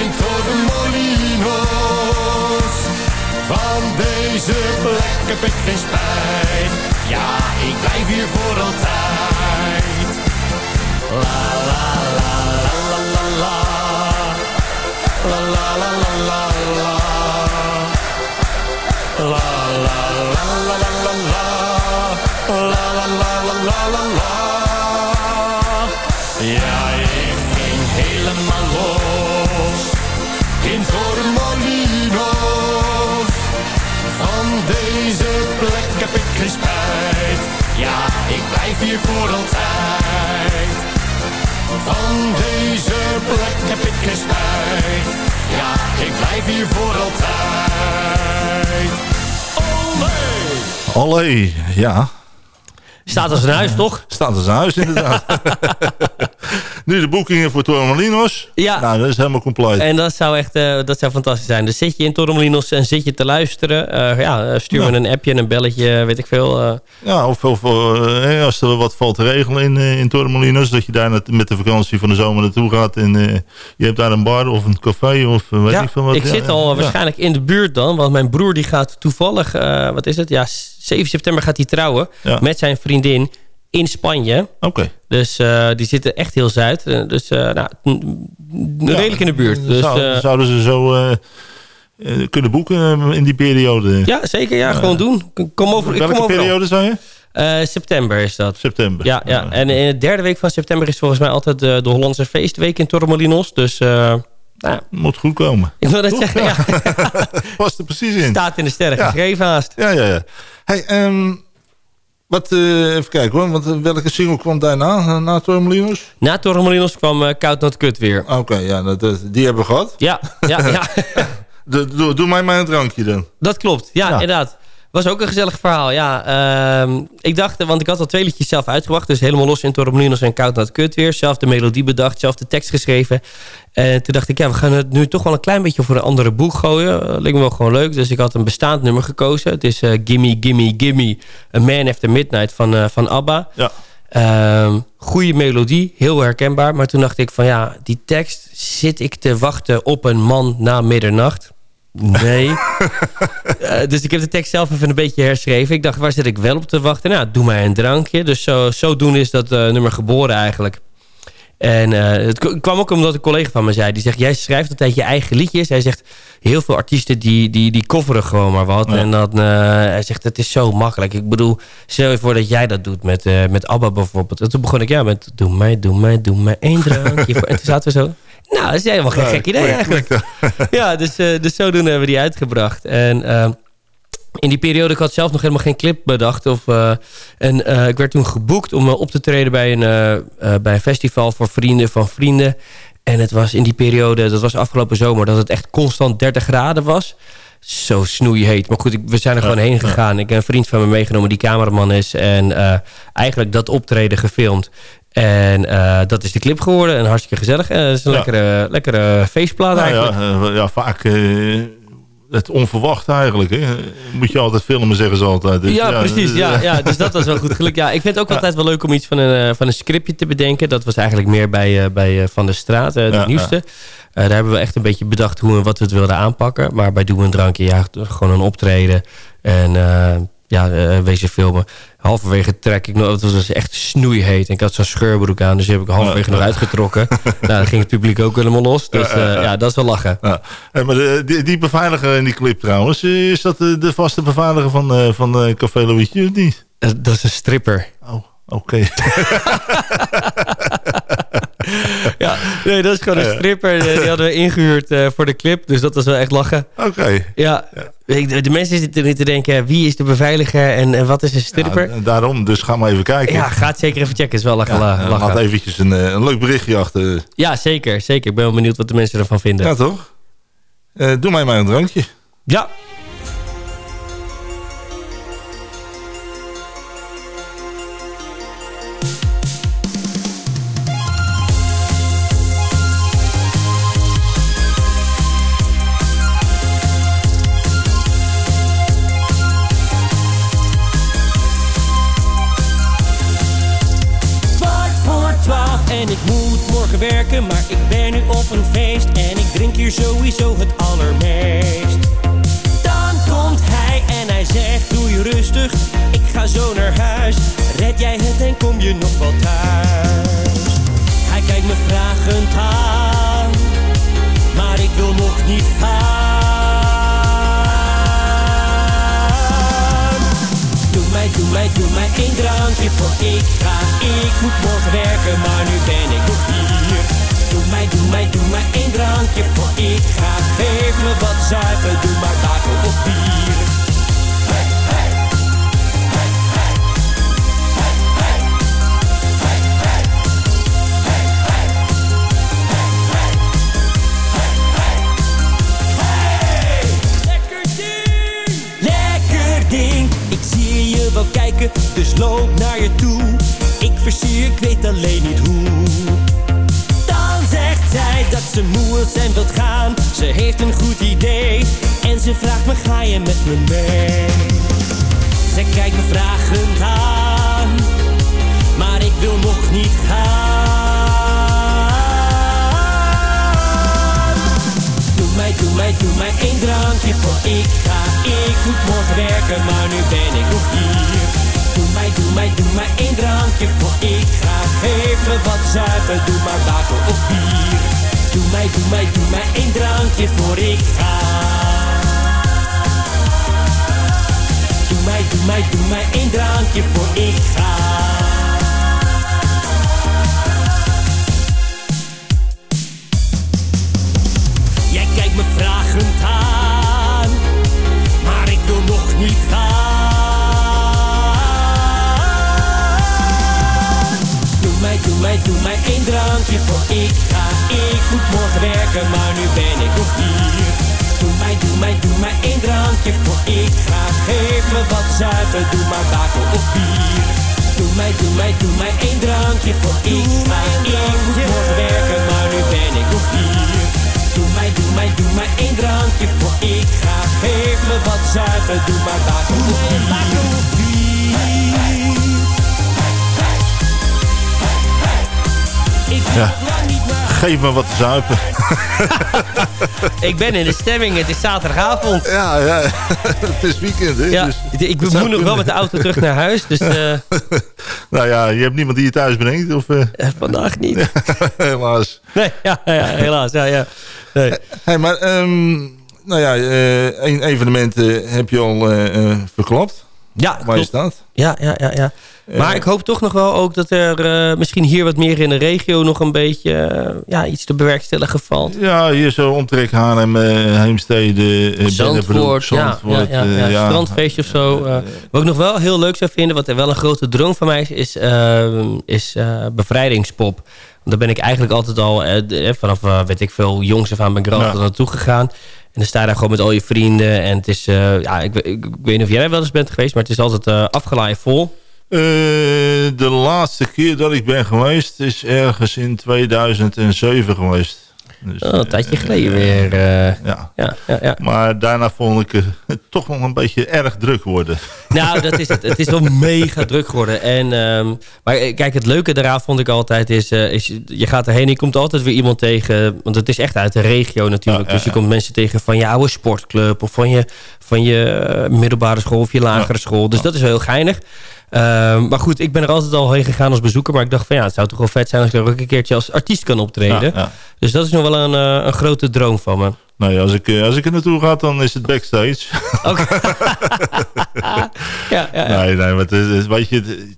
in Torremolinos. Van deze plek heb ik geen spijt. Ja, ik blijf hier voor altijd. La la la la la la la. La la la la la geen spijt. Ja, ik blijf hier voor altijd. Van deze plek heb ik geen spijt. Ja, ik blijf hier voor altijd. Olé! Allee, ja. Staat als een huis, toch? Staat als een huis, inderdaad. nu de boekingen voor Torremolinos. Ja. Nou, dat is helemaal compleet. En dat zou echt eh, dat zou fantastisch zijn. Dus zit je in Torremolinos en zit je te luisteren. eh, ja, stuur me een appje, een belletje, weet ik veel. eh. Ja, of, of eh, als er wat valt te regelen in, eh, in Torremolinos... dat je daar met de vakantie van de zomer naartoe gaat... en eh, je hebt daar een bar of een café of eh, weet ja, ik veel wat. ik zit al waarschijnlijk in de buurt dan. Want mijn broer die gaat toevallig, eh, wat is het? Ja, 7 september gaat hij trouwen. Met zijn vriendin in Spanje. Oké. Dus eh, die zitten echt heel zuid. Eh, Dus eh, nou, Ja, redelijk in de buurt. Dus, Zou- zouden ze zo kunnen boeken in die periode? ja, zeker. Ja, gewoon doen. Kom over, ik kom Welke periode zei je? September is dat. September. Ja, ja, en in de derde week van september is volgens mij altijd de, de Hollandse feestweek in Torremolinos. Dus nou, ja, Moet goed komen. ik wil dat zeggen. Ja, Past er precies in. staat in de sterren Ja. geschreven haast. Ja, ja, ja. Hey, ehm, wat, eh, even kijken hoor. Want, eh, welke single kwam daarna? eh, Na Torremolinos? Na Torremolinos kwam eh Koud Not Kut weer. Oké, ja, dat, dat- die hebben we gehad. Ja, ja, ja. Doe, doe, doe mij maar een drankje dan. dat klopt. Ja, Ja. inderdaad. Was ook een gezellig verhaal. Ja, ehm, ik dacht, want ik had al twee liedjes zelf uitgebracht. Dus helemaal los in Torremolinos en Koud Not Kut weer. Zelf de melodie bedacht, zelf de tekst geschreven. En toen dacht ik, ja, we gaan het nu toch wel een klein beetje voor een andere boeg gooien. Uh, leek me wel gewoon leuk. Dus ik had een bestaand nummer gekozen. Het is eh, Gimme, Gimme, Gimme. A Man After Midnight van, eh, van ABBA. Ja. Ehm goede melodie, heel herkenbaar. Maar toen dacht ik van ja, die tekst... zit ik te wachten op een man na middernacht? Nee. Eh, dus ik heb de tekst zelf even een beetje herschreven. Ik dacht, waar zit ik wel op te wachten? Nou, doe mij een drankje. Dus zo, zodoende is dat eh, nummer geboren eigenlijk. En eh, het kwam ook omdat een collega van me zei... die zegt, jij schrijft altijd je eigen liedjes. Hij zegt, heel veel artiesten die, die, die coveren gewoon maar wat. Ja. En dan, eh, hij zegt, het is zo makkelijk. Ik bedoel, stel je voor dat jij dat doet met, eh, met ABBA bijvoorbeeld. En toen begon ik, ja, met doe mij, doe mij, doe mij één drankje. En toen zaten we zo... Nou, dat is helemaal geen gek idee eigenlijk. Ja, dus, dus zodoende hebben we die uitgebracht. En eh, in die periode, ik had zelf nog helemaal geen clip bedacht. Of, eh, en eh, ik werd toen geboekt om eh, op te treden bij een, bij een festival voor vrienden van vrienden. En het was in die periode, dat was afgelopen zomer, dat het echt constant 30 graden was. Zo snoeiheet. Maar goed, ik- we zijn er gewoon heen gegaan. Ik heb een vriend van me meegenomen die cameraman is. En eigenlijk dat optreden gefilmd. En dat is de clip geworden. En hartstikke gezellig. Het is een Ja. lekkere, lekkere feestplaat Nou eigenlijk. ja, ja, vaak het onverwacht eigenlijk. Hè. Moet je altijd filmen, zeggen ze altijd. Dus ja, precies. Ja, eh, ja, dus dat was wel goed geluk. Ja, ik vind het ook altijd wel leuk om iets van een, eh, van een scriptje te bedenken. Dat was eigenlijk meer bij, eh, bij eh, Van der Straat, de Ja, nieuwste. Daar hebben we echt een beetje bedacht hoe en wat we het wilden aanpakken. Maar bij Doe een Drankje, ja, gewoon een optreden. En ja, eh, wezen filmen. Halverwege trek ik nog, het was dus echt snoeiheet. En ik had zo'n scheurbroek aan, dus die heb ik halverwege nog uitgetrokken. nou, dan ging het publiek ook helemaal los. Dus ja, eh, ja. dat is wel lachen. Ja. Maar de, die, die beveiliger in die clip trouwens, is dat de, de vaste beveiliger van, eh van Café Louietje of niet? Dat is een stripper. Oh, oké. Ja, nee, dat is gewoon een stripper. eh, Die hadden we ingehuurd eh, voor de clip. Dus dat was wel echt lachen. Oké. Ja, de, de mensen zitten nu te denken... wie is de beveiliger en, en wat is een stripper? Ja, daarom, dus ga maar even kijken. Ja, ga het zeker even checken. is wel lachen. Ja, la- lachen. laat eventjes een, eh, een leuk berichtje achter. Ja, zeker, zeker. Ik ben wel benieuwd wat de mensen ervan vinden. Ja, toch? Doe mij maar een drankje. Ja. Ik drink hier sowieso het doe mij, één drankje voor ik ga. Jij kijkt me vragend aan, maar ik wil nog niet gaan. Doe mij, doe mij, doe mij één drankje voor ik ga. Ik moet morgen werken, maar nu ben ik nog hier. Doe mij, doe mij, doe mij één drankje voor ik ga. Geef me wat zuiver, doe maar bakel of bier. Doe mij, doe mij, doe mij één drankje voor ik ga. Ik moet morgen werken, maar nu ben ik nog hier. Doe mij, doe mij, doe mij één drankje voor ik ga. Geef me wat zuiver, doe maar bakel of bier. Ik Ja. Geef me wat te zuipen. Ik ben in de stemming, het is zaterdagavond. Ja, ja. het is weekend, hè? Ja, Dus- ik moet nog wel met de auto terug naar huis, dus eh, nou ja, je hebt niemand die je thuis brengt, of... eh, vandaag niet. helaas. Nee, ja, ja, helaas. Ja, ja. Nee. Hey, maar, ehm, nou ja, eh een evenement eh, heb je al eh, eh, verklapt. Ja, Waar is dat? Ja, ja, ja, ja. Maar Eh, ik hoop toch nog wel ook dat er eh, misschien hier wat meer in de regio nog een beetje eh, ja, iets te bewerkstelligen valt. Ja, hier zo omtrek Haarlem, Heemstede, Zandvoort, Zandvoort. ja, ja, ja, strandfeestje of zo. wat ik nog wel heel leuk zou vinden, wat er wel een grote droom van mij is, is, is bevrijdingspop. Want daar ben ik eigenlijk altijd al, eh, vanaf weet ik veel, jongs af aan ben ik er altijd Ja. naartoe gegaan. En dan sta je daar gewoon met al je vrienden. En het is, ja, ik, ik, ik weet niet of jij er wel eens bent geweest, maar het is altijd eh afgelaaid vol. Eh, de laatste keer dat ik ben geweest is ergens in 2007 geweest. Dus, Oh, een tijdje eh, geleden weer. eh. Ja. ja, ja, ja. Maar daarna vond ik het toch nog een beetje erg druk worden. Nou, dat is het. Het is wel mega druk geworden. En, ehm, maar kijk, het leuke daaraan vond ik altijd is, is... Je gaat erheen en je komt altijd weer iemand tegen... Want het is echt uit de regio natuurlijk. Dus je komt mensen tegen van je oude sportclub... of van je, van je middelbare school of je lagere school. Dus dat is wel heel geinig. Ehm, maar goed, ik ben er altijd al heen gegaan als bezoeker. Maar ik dacht van ja, het zou toch wel vet zijn... als ik er ook een keertje als artiest kan optreden. Ja, ja. Dus dat is nog wel een, eh, een grote droom van me. Nee, als ik, eh, als ik er naartoe ga, dan is het backstage. Ja, ja, ja. Nee, nee, maar het is, weet je,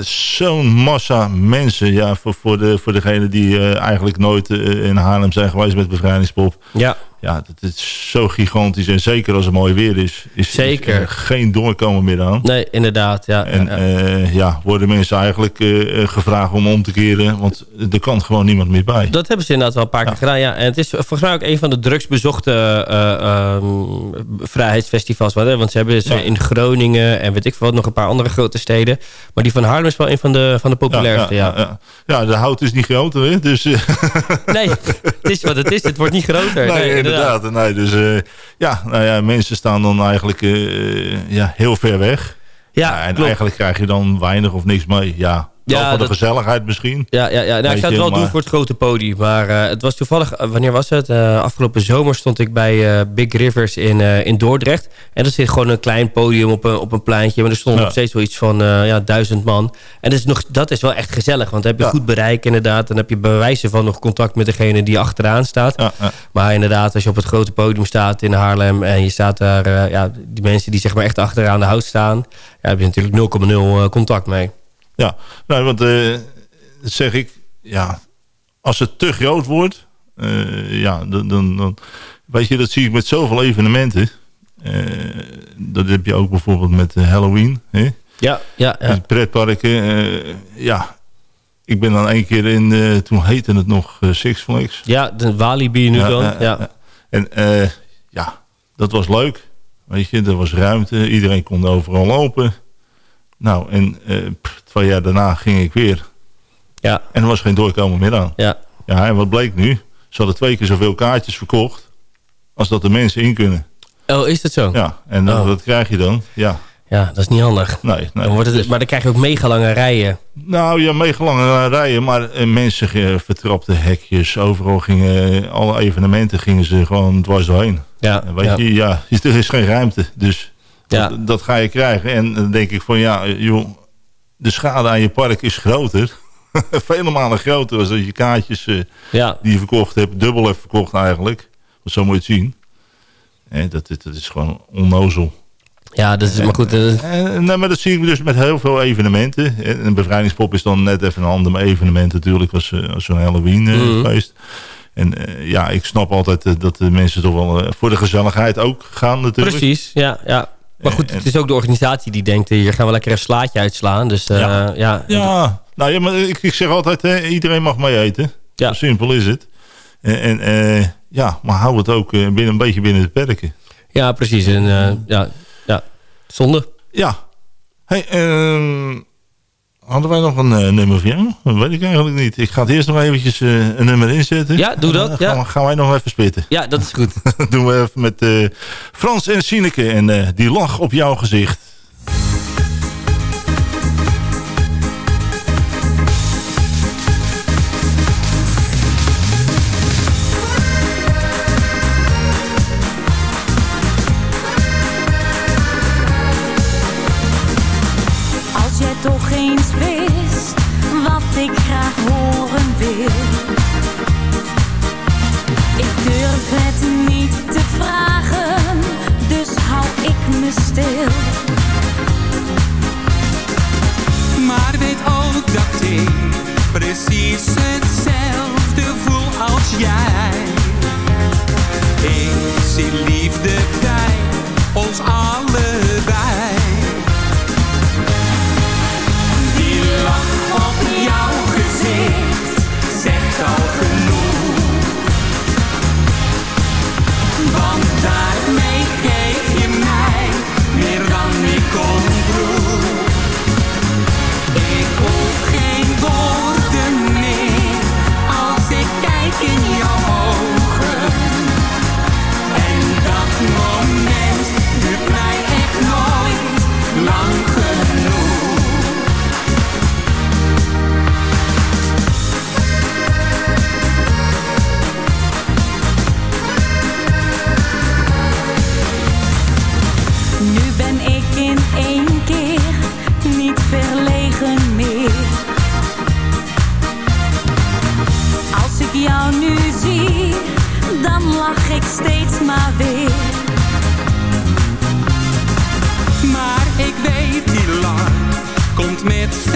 zo'n massa mensen, ja, voor, voor, de, voor degenen die eh, eigenlijk nooit in Haarlem zijn geweest met bevrijdingspop. Ja. Ja, dat is zo gigantisch. En zeker als het mooi weer is, is, Zeker. is er geen doorkomen meer aan. Nee, inderdaad. Ja, En ja, ja, ja worden mensen eigenlijk eh, eh, gevraagd om om te keren, want er kan gewoon niemand meer bij. Dat hebben ze inderdaad wel een paar keer gedaan. Ja. En het is volgens mij ook een van de drugsbezochte eh, ehm, vrijheidsfestivals. Wat, hè? Want ze hebben ze in Groningen en weet ik veel wat, nog een paar andere grote steden. Maar die van Haarlem is wel een van de, van de populairste. Ja, ja, de hout is niet groter, hè? Dus, eh, Nee, het is wat het is. Het wordt niet groter. nee, inderdaad. Nee, dus eh, ja, nou ja, mensen staan dan eigenlijk eh, ja, heel ver weg. Ja, en klopt. eigenlijk krijg je dan weinig of niks mee. Ja, wel Ja, voor de dat- gezelligheid misschien. Ja, ja, ja. Nou, ik zou het wel doen voor het grote podium. Maar eh, het was toevallig, eh, wanneer was het? Eh, afgelopen zomer stond ik bij Big Rivers in, in Dordrecht. En er zit gewoon een klein podium op een, op een pleintje. Maar er stond Ja. nog steeds wel iets van ja, duizend man. En dat is, nog, dat is wel echt gezellig. Want dan heb je Ja. goed bereik inderdaad. Dan heb je bij wijze van nog contact met degene die achteraan staat. Ja, ja. Maar inderdaad, als je op het grote podium staat in Haarlem... en je staat daar, ja, die mensen die zeg maar echt achteraan de hout staan... Ja, heb je natuurlijk 0,0 eh, contact mee. Ja, nou, want dat zeg ik, ja, als het te groot wordt, eh, ja, dan, dan, dan, weet je, dat zie ik met zoveel evenementen. Eh, dat heb je ook bijvoorbeeld met Halloween, hè? Ja, ja, ja. Met pretparken. ja, ik ben dan één keer in, toen heette het nog Six Flags. Ja, de Walibi nu Ja, dan. ja. En ja, dat was leuk. Weet je, er was ruimte. Iedereen kon overal lopen. Nou, en eh, pff, twee jaar daarna ging ik weer. Ja. En er was geen doorkomen meer aan. Ja. Ja, en wat bleek nu? Ze hadden twee keer zoveel kaartjes verkocht... als dat de mensen in kunnen. Oh, is dat zo? Ja, en dan, Oh. wat krijg je dan? Ja, Ja, dat is niet handig. nee. nee. Dan wordt het, maar dan krijg je ook mega lange rijen. Nou ja, mega lange rijen, maar eh, mensen eh, vertrapten hekjes. Overal gingen, alle evenementen gingen ze gewoon dwars doorheen. Ja, En Weet ja. je, ja, er is geen ruimte. Dus Ja. dat, dat ga je krijgen. En dan denk ik van ja, joh, de schade aan je park is groter. Vele malen groter als dat je kaartjes eh, Ja. die je verkocht hebt, dubbel hebt verkocht eigenlijk. Want zo moet je het zien. En dat, dat, dat is gewoon onnozel. Ja, dat is maar goed. eh, En, nee, maar dat zie ik dus met heel veel evenementen. En Een bevrijdingspop is dan net even een ander evenement natuurlijk als, eh, als zo'n Halloween eh, Mhm. feest. En eh, ja, ik snap altijd eh, dat de mensen toch wel eh, voor de gezelligheid ook gaan natuurlijk. precies, ja, ja. Maar goed, het is ook de organisatie die denkt... hier gaan we lekker een slaatje uitslaan. Dus eh, Ja. ja. Ja, nou ja, maar ik, ik zeg altijd, hè, iedereen mag mee eten. Ja. Zo simpel is het. En, en eh, ja, maar hou het ook eh, binnen, een beetje binnen de perken. Ja, precies. En ja, ja, zonde. Ja. Hey, ehm, hadden wij nog een eh, nummer voor jou? Dat weet ik eigenlijk niet. Ik ga het eerst nog eventjes eh, een nummer inzetten. Ja, doe dat, dan ja. Gaan, gaan wij nog even spitten. Ja, dat is goed. Dat doen we even met eh, Frans en Sineke. En die lach op jouw gezicht. met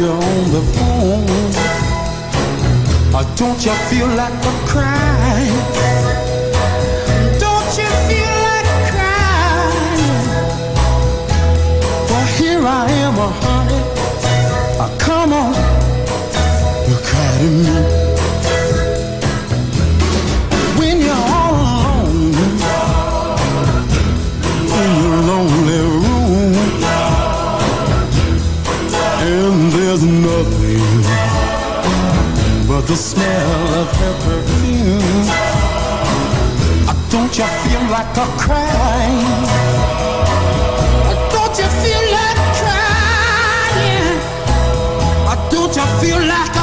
you on the phone. Or don't you feel like a crime? Don't you feel like a crime? Well, here I am, oh ah, honey. Come on, you're crying. the smell of her perfume. Don't you feel like a crime? Don't you feel like crying? Don't you feel like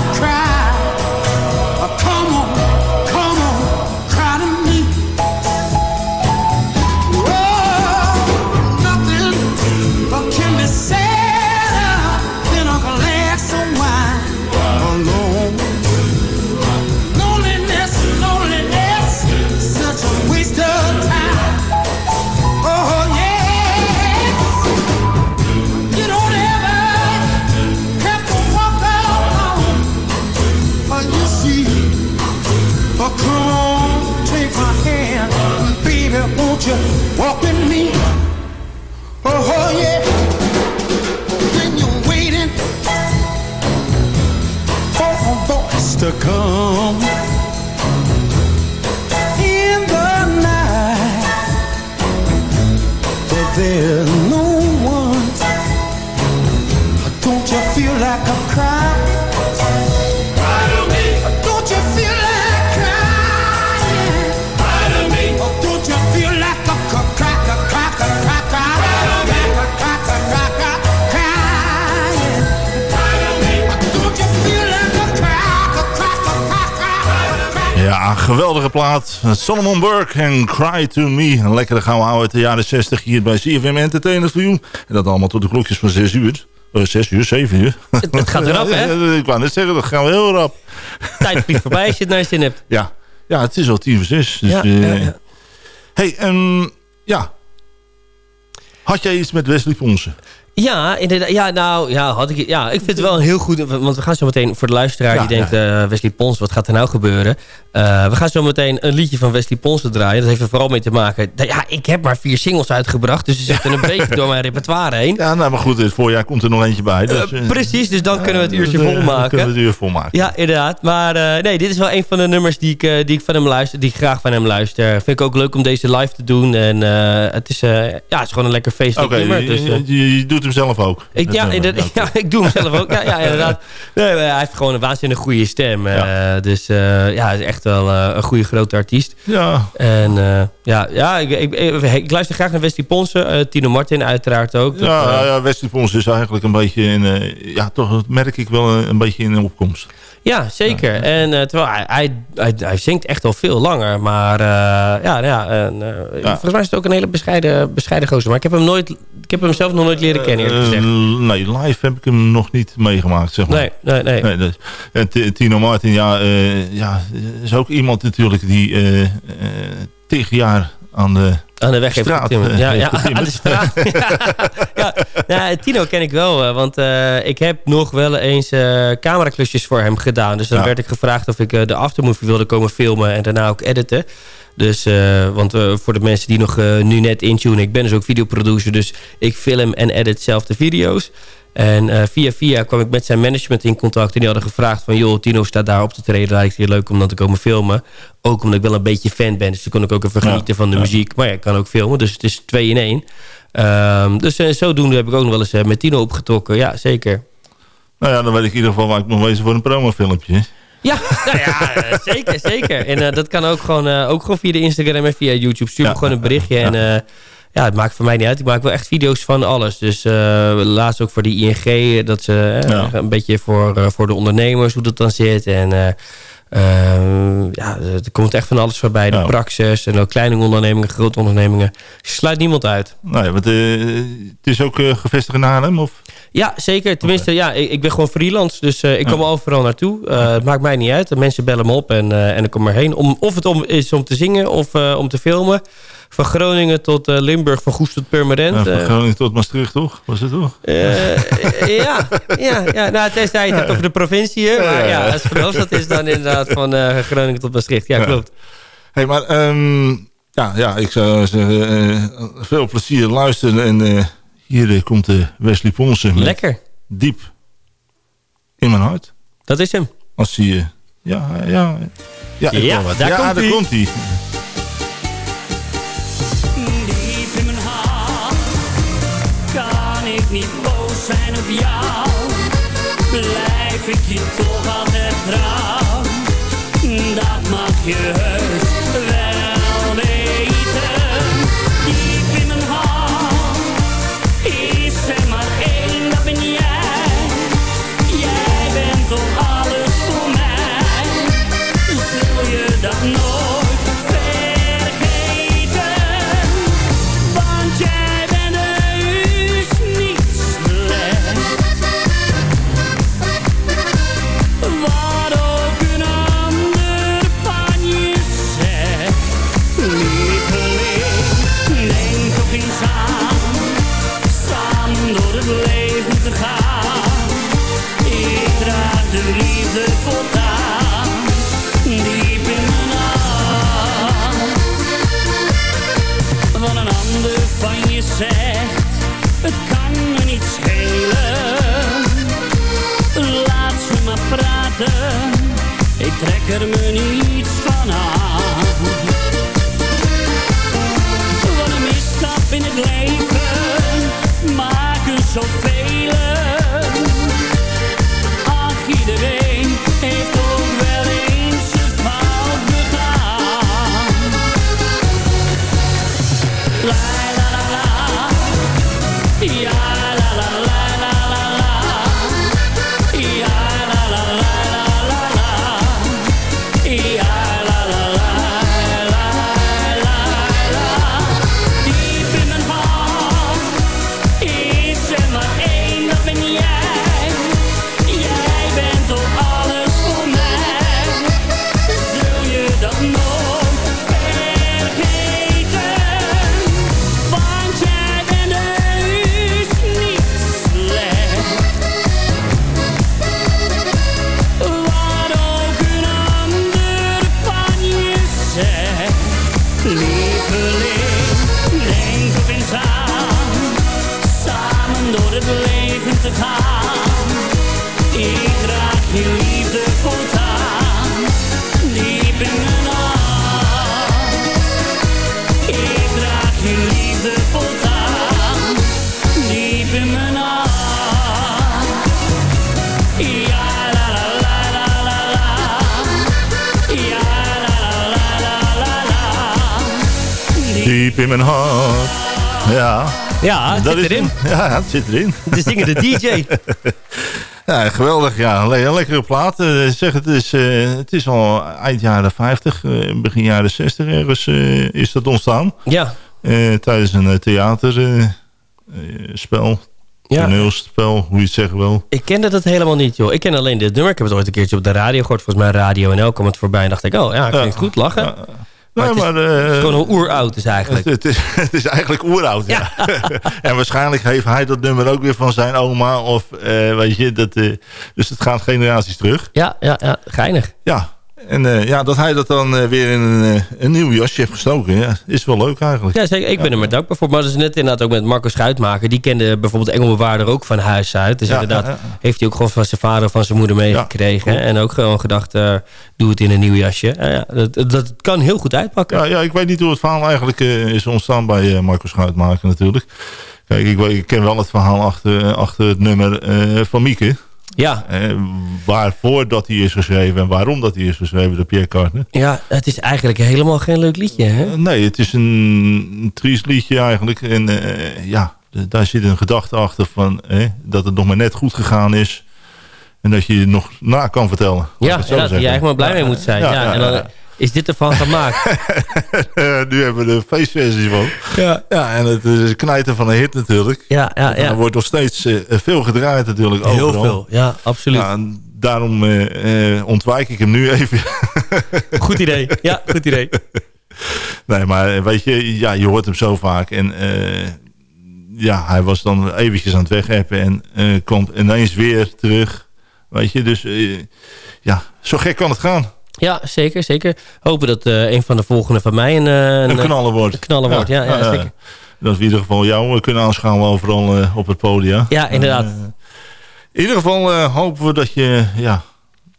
you walk with me? Oh, oh, yeah. When you're waiting for a voice to come in the night, but no geweldige plaat. Solomon Burke en Cry To Me. Een lekkere gouden oude uit de jaren 60 hier bij CFM Entertainment for You. En dat allemaal tot de klokjes van 6 uur. Eh, 6 uur, 7 uur. Het, het gaat erop, hè? Ik wou net zeggen, dat gaan we heel rap. Tijd vliegt voorbij als je het naar zin hebt. Ja, ja het is al tien voor zes. Dus, Ja, eh, ja, hey, ehm, ja. Had jij iets met Wesley Ponsen? Ja, inderdaad. Ja, nou, ja, had ik, ja, ik vind het wel een heel goed... Want we gaan zo meteen voor de luisteraar Ja, die denkt... eh, Wesley Pons, wat gaat er nou gebeuren? Eh, we gaan zo meteen een liedje van Wesley Ponsen draaien. Dat heeft er vooral mee te maken... dat- Ja, ik heb maar vier singles uitgebracht. Dus ze zitten een beetje door mijn repertoire heen. Ja, nou, maar goed, het voorjaar komt er nog eentje bij. Dus, Eh, eh, precies, dus dan kunnen we het uurtje eh, vol dan maken. kunnen we het uur vol maken. Ja, inderdaad. Maar nee, dit is wel een van de nummers die ik, die ik van hem luister, die ik graag van hem luister. Vind ik ook leuk om deze live te doen. En het, is, ja, het is gewoon een lekker feestelijk nummer. je, Dus, eh, je- je doet hem zelf ook. ik, ja, Dat, inderdaad, ja, ik doe hem zelf ook. Ja, ja inderdaad. Nee, hij heeft gewoon een waanzinnig goede stem. eh, dus eh, ja, hij is echt wel eh, een goede grote artiest. Ja. En ja, ja ik, ik, ik, ik luister graag naar Wesley Ponsen. Tino Martin uiteraard ook. Dat, Ja, ja, Wesley Pons is eigenlijk een beetje in, ja, toch merk ik wel een, een beetje in de opkomst. Ja, zeker. En eh, terwijl hij, hij, hij, hij zingt echt al veel langer. Maar eh, ja, ja, en, eh, volgens mij is het ook een hele bescheiden, bescheiden gozer. Maar ik heb hem nooit, ik heb hem zelf nog nooit leren kennen, eerlijk gezegd. nee, live heb ik hem nog niet meegemaakt, zeg maar. Nee, nee, nee. dus, en T- Tino Martin, ja, ja, is ook iemand natuurlijk die tig jaar aan de Aan de weg heeft straat getimmerd. Ja, ja, aan de straat. ja, ja, Tino ken ik wel, eh, want eh, ik heb nog wel eens eh cameraklusjes voor hem gedaan. Dus dan Ja. werd ik gevraagd of ik de aftermovie wilde komen filmen en daarna ook editen. Dus, eh, want eh, voor de mensen die nog eh, nu net intunen, ik ben dus ook videoproducer, dus ik film en edit zelf de video's. En eh, via via kwam ik met zijn management in contact. En die hadden gevraagd van... joh, Tino staat daar op te treden. Lijkt het je leuk om dan te komen filmen. Ook omdat ik wel een beetje fan ben. Dus dan kon ik ook even Ja, genieten van de ja. muziek. Maar ja, ik kan ook filmen. Dus het is twee in één. Ehm, dus eh, zodoende heb ik ook nog wel eens eh, met Tino opgetrokken. Ja, zeker. Nou ja, dan weet ik in ieder geval waar ik nog wezen voor een promofilmpje. Ja, nou ja, zeker, zeker. En dat kan ook gewoon, ook gewoon via de Instagram en via YouTube. Stuur me Ja, gewoon een berichtje. En ja, het maakt voor mij niet uit. Ik maak wel echt video's van alles. Dus eh, laatst ook voor de ING. Dat ze eh, Ja. een beetje voor, eh, voor de ondernemers, hoe dat dan zit. En eh, eh, ja, er komt echt van alles voorbij. De Ja. praxis en ook kleine ondernemingen, grote ondernemingen. Je sluit niemand uit. Nou ja, want, het is ook gevestigd in Haarlem, of? Ja, zeker. Tenminste, ja, ik, ik ben gewoon freelance. Dus ik kom Ja. overal naartoe. Het maakt mij niet uit. De mensen bellen me op en, en ik kom erheen. Om, of het om, is om te zingen of om te filmen. Van Groningen tot eh, Limburg, van Goes tot Purmerend. Ja, van Eh, Groningen tot Maastricht, toch? Was het toch? eh, ja, ja, ja, nou, tenzij je het over de provincie. hè. Maar ja, als het dat is dan inderdaad van Groningen tot Maastricht. Ja, klopt. hey, maar ehm, ja, ja, ik zou zeggen, veel plezier luisteren. En hier komt de Wesley Ponsen met Lekker. diep in mijn hart. Dat is hem. Als hij, ja, ja, ja, ik Ja, daar ja, komt daar komt hij. Niet boos zijn op jou. Blijf ik je toch altijd trouw. Dat mag je heus wel weten. Diep in mijn hart is er maar één, dat ben jij. Jij bent toch de liefde voortaan. Diep in mijn hart. Wat een ander van je zegt. Het kan me niet schelen. Laat ze maar praten, ik trek er me niets van aan. Wat een misstap in het leven, zoveel. Iedereen heeft Ja. Het dat zit is erin. Ja, het zit erin. Het is dingen de DJ. Ja, geweldig. Ja, een lekkere plaat. Eh, zeg, het, is, eh, het is al eind jaren 50, eh, begin jaren 60 ergens eh, is dat ontstaan. Ja. Tijdens een theaterspel, Ja. toneelspel, hoe je het zeggen wil. Ik kende dat helemaal niet, joh. Ik ken alleen dit nummer. Ik heb het ooit een keertje op de radio gehoord. Volgens mij Radio NL kwam het voorbij. En dacht ik, oh ja, klinkt goed, lachen. Maar, Nee, het, is, maar, eh, het is gewoon een oeroud is eigenlijk. Het, het is, het is eigenlijk oeroud, ja. en waarschijnlijk heeft hij dat nummer ook weer van zijn oma. Of eh, weet je, dat, eh, dus het gaat generaties terug. Ja, ja, ja, geinig. Ja, en eh, ja, dat hij dat dan eh, weer in een, eh, een nieuw jasje heeft gestoken, ja, is wel leuk eigenlijk. Ja, zeker. Ik ben er met dankbaar voor. Maar dat is net inderdaad ook met Marco Schuitmaker. Die kende bijvoorbeeld Engelbewaarder ook van huis uit. Dus Ja, inderdaad ja, heeft hij ook gewoon van zijn vader of van zijn moeder meegekregen. En ook gewoon gedacht, doe het in een nieuw jasje. Ja, ja, dat, dat kan heel goed uitpakken. Ja, ja, ik weet niet hoe het verhaal eigenlijk is ontstaan bij Marco Schuitmaker natuurlijk. Kijk, ik, ik ken wel het verhaal achter, achter het nummer van Mieke. Ja. Eh, waarvoor dat hij is geschreven en waarom dat hij is geschreven door Pierre Carter. Ja, het is eigenlijk helemaal geen leuk liedje, hè? Eh, nee, het is een, triest liedje eigenlijk. En eh, ja, daar zit een gedachte achter van dat het nog maar net goed gegaan is. En dat je het nog na kan vertellen. Ja, zo ja dat je eigenlijk maar blij mee moet zijn. Ja, en dan ja. Is dit ervan gemaakt. Eh, nu hebben we de feestversie van. Ja. ja, en het is een knijter van een hit natuurlijk. Ja, ja, En ja. Er wordt nog steeds eh, veel gedraaid natuurlijk Heel overal. veel, ja, absoluut. Ja, en daarom eh, eh, ontwijk ik hem nu even. Goed idee, ja, goed idee. nee, maar weet je, ja, je hoort hem zo vaak. En eh, ja, hij was dan eventjes aan het wegheppen en eh, komt ineens weer terug. Weet je, dus eh, ja, zo gek kan het gaan. Ja, zeker, zeker. Hopen dat eh, een van de volgende van mij een, eh, Een knaller wordt. Een knaller wordt, ja, ja, zeker. Dat we in ieder geval jou eh, kunnen aanschouwen overal eh, op het podium. Ja, inderdaad. Eh, in ieder geval eh, hopen we dat je ja,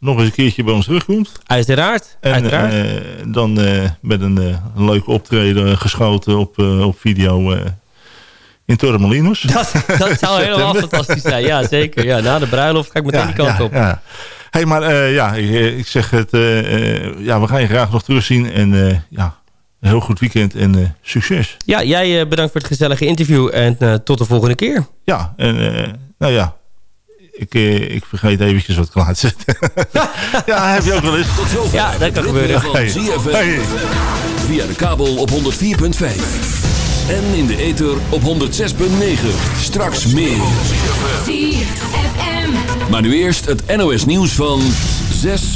nog eens een keertje bij ons terugkomt. Uiteraard, En uiteraard. eh, dan eh, met een, eh, een leuke optreden geschoten op, eh, op video eh, in Torremolinos. Dat, dat zou helemaal fantastisch zijn. Ja, zeker. Ja, na de bruiloft ga ik meteen die kant ja, op. Ja. Hey, maar eh, ja, ik, eh, ik zeg het, eh, eh, ja, we gaan je graag nog terugzien. En eh, ja, een heel goed weekend en eh, succes. Ja, jij eh, bedankt voor het gezellige interview en eh, tot de volgende keer. Ja, en eh, nou ja, ik, eh, ik vergeet eventjes wat klaar te zetten. ja, heb je ook wel eens. Tot zover. Ja, dat kan gebeuren. Hey. ZFM. Hey. Via de kabel op 104.5. En in de ether op 106.9. Straks meer. Maar nu eerst het NOS nieuws van 6